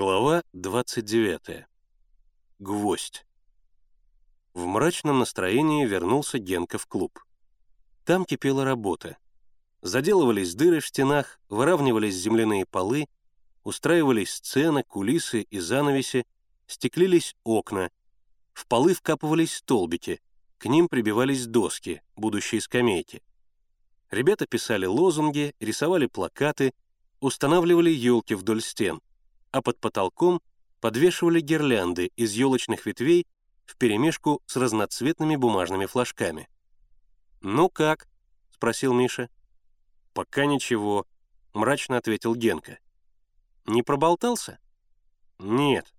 Глава 29. Гвоздь. В мрачном настроении вернулся Генка в клуб. Там кипела работа. Заделывались дыры в стенах, выравнивались земляные полы, устраивались сцены, кулисы и занавеси, стеклились окна, в полы вкапывались столбики, к ним прибивались доски, будущие скамейки. Ребята писали лозунги, рисовали плакаты, устанавливали елки вдоль стен, а под потолком подвешивали гирлянды из елочных ветвей вперемешку с разноцветными бумажными флажками. «Ну как?» — спросил Миша. «Пока ничего», — мрачно ответил Генка. «Не проболтался?» «Нет».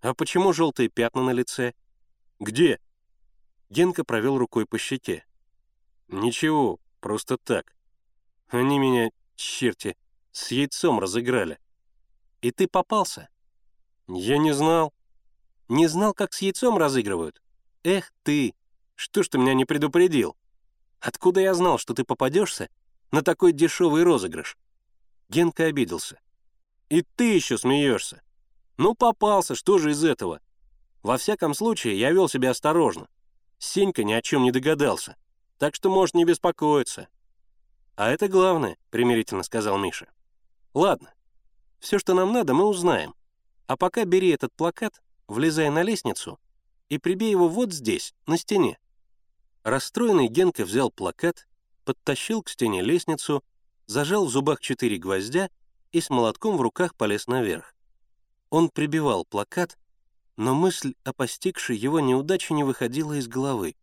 «А почему желтые пятна на лице?» «Где?» Генка провел рукой по щеке. «Ничего, просто так. Они меня, черти, с яйцом разыграли». «И ты попался?» «Я не знал». «Не знал, как с яйцом разыгрывают? Эх ты! Что ж ты меня не предупредил? Откуда я знал, что ты попадешься на такой дешевый розыгрыш?» Генка обиделся. «И ты еще смеешься? Ну, попался, что же из этого? Во всяком случае, я вел себя осторожно. Сенька ни о чем не догадался, так что может не беспокоиться». «А это главное», — примирительно сказал Миша. «Ладно, все, что нам надо, мы узнаем. А пока бери этот плакат, влезай на лестницу и прибей его вот здесь, на стене». Расстроенный Генка взял плакат, подтащил к стене лестницу, зажал в зубах четыре гвоздя и с молотком в руках полез наверх. Он прибивал плакат, но мысль о постигшей его неудаче не выходила из головы.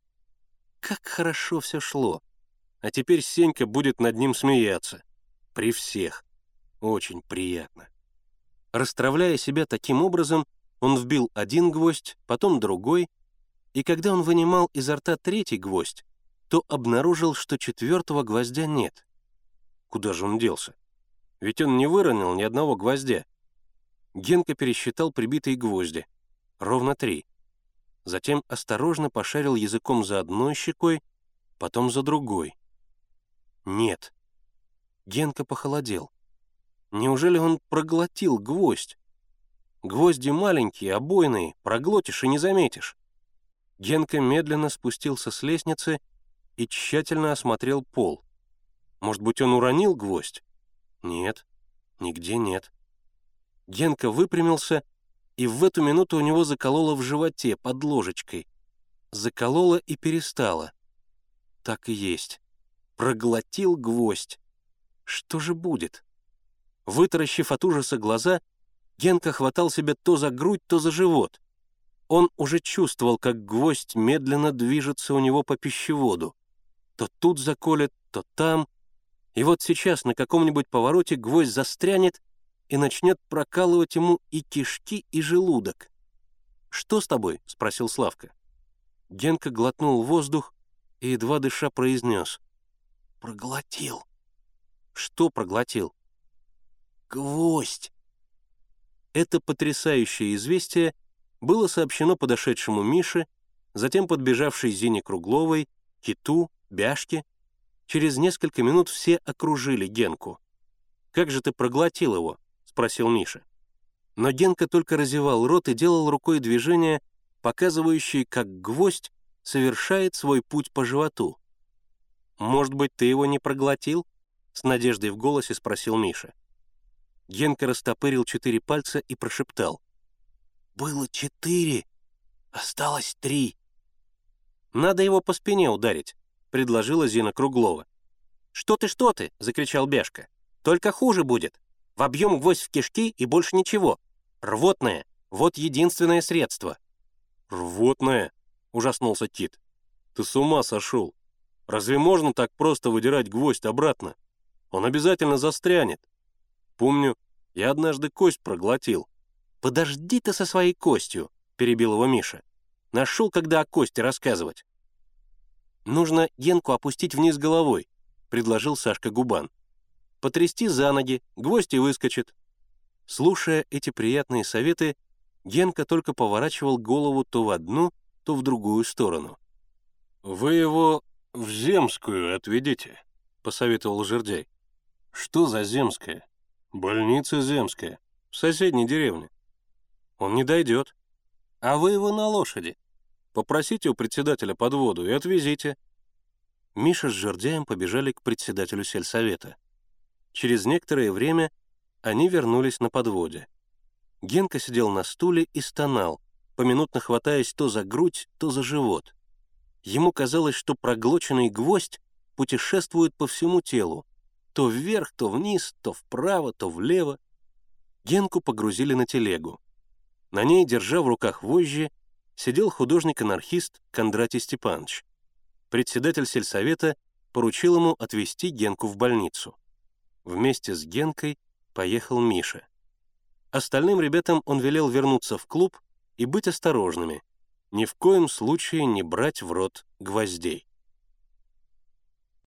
Как хорошо все шло. А теперь Сенька будет над ним смеяться. При всех. Очень приятно. Расстравляя себя таким образом, он вбил один гвоздь, потом другой, и когда он вынимал изо рта третий гвоздь, то обнаружил, что четвертого гвоздя нет. Куда же он делся? Ведь он не выронил ни одного гвоздя. Генка пересчитал прибитые гвозди. Ровно три. Затем осторожно пошарил языком за одной щекой, потом за другой. Нет. Генка похолодел. Неужели он проглотил гвоздь? Гвозди маленькие, обойные, проглотишь и не заметишь. Генка медленно спустился с лестницы и тщательно осмотрел пол. Может быть, он уронил гвоздь? Нет, нигде нет. Генка выпрямился, и в эту минуту у него закололо в животе под ложечкой. Закололо и перестало. Так и есть. Проглотил гвоздь. Что же будет? Вытаращив от ужаса глаза, Генка хватал себя то за грудь, то за живот. Он уже чувствовал, как гвоздь медленно движется у него по пищеводу. То тут заколет, то там. И вот сейчас на каком-нибудь повороте гвоздь застрянет и начнет прокалывать ему и кишки, и желудок. «Что с тобой?» — спросил Славка. Генка глотнул воздух и, едва дыша, произнес. «Проглотил». «Что проглотил?» Гвоздь!» Это потрясающее известие было сообщено подошедшему Мише, затем подбежавшей Зине Кругловой, Киту, Бяшке. Через несколько минут все окружили Генку. «Как же ты проглотил его?» — спросил Миша. Но Генка только разевал рот и делал рукой движения, показывающие, как гвоздь совершает свой путь по животу. «Может быть, ты его не проглотил?» — с надеждой в голосе спросил Миша. Генка растопырил четыре пальца и прошептал. «Было четыре, осталось три». «Надо его по спине ударить», — предложила Зина Круглова. «Что ты, что ты?» — закричал Бяшка. «Только хуже будет. Вобьем гвоздь в кишки и больше ничего. Рвотное — вот единственное средство». «Рвотное?» — ужаснулся Кит. «Ты с ума сошел. Разве можно так просто выдирать гвоздь обратно? Он обязательно застрянет. Помню, я однажды кость проглотил. «Подожди ты со своей костью», — перебил его Миша. «Нашел, когда о кости рассказывать». «Нужно Генку опустить вниз головой», — предложил Сашка Губан. «Потрясти за ноги, гвоздь и выскочит». Слушая эти приятные советы, Генка только поворачивал голову то в одну, то в другую сторону. «Вы его в Земскую отведите», — посоветовал Жердяй. «Что за Земская?» «Больница Земская. В соседней деревне. Он не дойдет. А вы его на лошади. Попросите у председателя подводу и отвезите. Миша с жердяем побежали к председателю сельсовета. Через некоторое время они вернулись на подводе. Генка сидел на стуле и стонал, поминутно хватаясь то за грудь, то за живот. Ему казалось, что проглоченный гвоздь путешествует по всему телу, то вверх, то вниз, то вправо, то влево. Генку погрузили на телегу. На ней, держа в руках вожжи, сидел художник-анархист Кондратий Степанович. Председатель сельсовета поручил ему отвезти Генку в больницу. Вместе с Генкой поехал Миша. Остальным ребятам он велел вернуться в клуб и быть осторожными, ни в коем случае не брать в рот гвоздей.